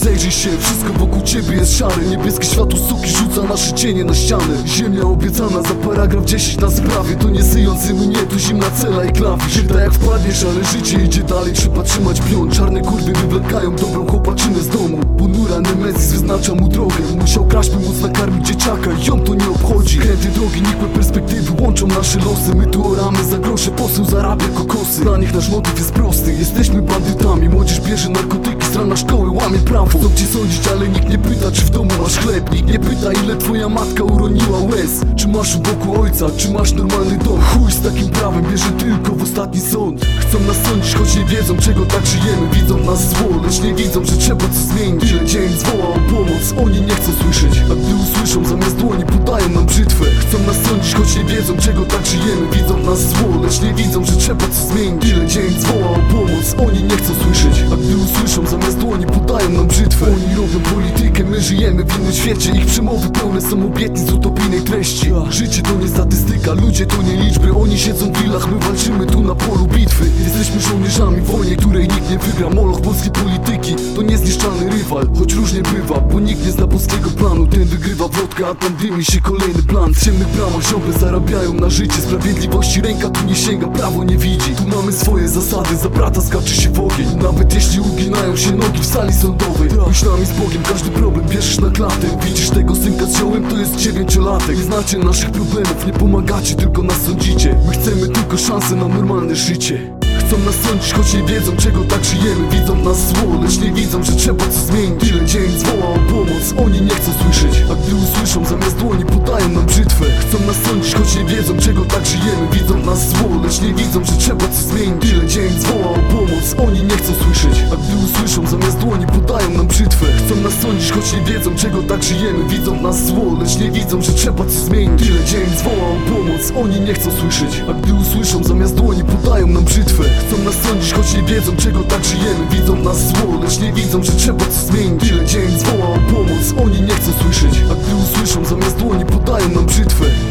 przyjrzyj się, wszystko wokół ciebie jest szare Niebieskie światło suki rzuca nasze cienie na ścianę Ziemia obiecana za paragraf 10 na sprawie. To nie syjący mnie, to zimna cela i klawisz Żyta jak wpadniesz, ale życie idzie dalej. Trzeba trzymać pion, czarne kurwy wywlekają dobrą chłopaczynę z domu. Ponura Nemezis wyznacza mu drogę. Musiał kraść, by móc nakarmić dzieciaka. Ją to nie obchodzi. Kręty drogi, nikłe perspektywy łączą nasze losy. My tu oramy za grosze, poseł zarabia kokosy. Dla nich nasz motyw jest prosty, jesteśmy bandytami. Młodzież bierze narkotyki, strona szkoły łamie prawo. Chcą cię sądzić, ale nikt nie pyta, czy w domu masz chleb. Nikt nie pyta, ile twoja matka uroniła łez. Czy masz u boku ojca, czy masz normalny dom? Chuj z takim prawem, bierze tylko w ostatni sąd. Chcą nas sądzić, choć nie wiedzą, czego tak żyjemy. Widzą nas zło, lecz nie widzą, że trzeba coś zmienić. Ile dzień zwoła o pomoc, oni nie chcą słyszeć A gdy usłyszą, zamiast podają nam brzytwę. Chcą nas sądzić, choć nie wiedzą, czego tak żyjemy. Widzą nas zło, lecz nie widzą, że trzeba coś zmienić robią politykę, my żyjemy w innym świecie. Ich przemowy pełne są obietnic utopijnej treści. Życie to nie statystyka, ludzie to nie liczby. Oni siedzą w willach, my walczymy tu na polu bitwy. Jesteśmy żołnierzami w wojnie, której nikt nie wygra. Moloch polskiej polityki to niezniszczalny rywal. Choć różnie bywa, bo nikt nie zna polskiego planu. Ten wygrywa wrotkę, a tam dymi się kolejny plan. W ciemnych bramach ziomy zarabiają na życie. Sprawiedliwości ręka tu nie sięga, prawo nie widzi. Tu mamy swoje zasady, za brata skacze się w ogień. Nawet jeśli uginają się nogi w sali sądowej z Bogiem, każdy problem bierzesz na klatę. Widzisz tego synka z ziołem, to jest dziewięciolatek. Nie znacie naszych problemów, nie pomagacie, tylko nas sądzicie. My chcemy tylko szansę na normalne życie. Chcą nas sądzić, choć nie wiedzą czego tak żyjemy. Widzą nas zło, lecz nie widzą, że trzeba coś zmienić. Ile dzień zwoła nie wiedzą czego tak żyjemy? Widzą nas zło, lecz nie widzą, że trzeba coś zmienić. Ile dzień zwoła o pomoc, oni nie chcą słyszeć. A gdy usłyszą, zamiast dłoni podają nam brzytwę. Chcą nas sądzić, choć nie wiedzą czego tak żyjemy. Widzą nas zło, lecz nie widzą, że trzeba coś zmienić. Ile dzień zwoła o pomoc, oni nie chcą słyszeć. A gdy usłyszą, zamiast dłoni podają nam brzytwę. Chcą nas sądzić, choć nie wiedzą czego tak żyjemy. Widzą nas zło, lecz nie widzą, że trzeba coś zmienić. Ile dzień zwoła o pomoc, oni nie chcą słyszeć. A gdy usłyszą, zamiast dłoni podają nam brzytwę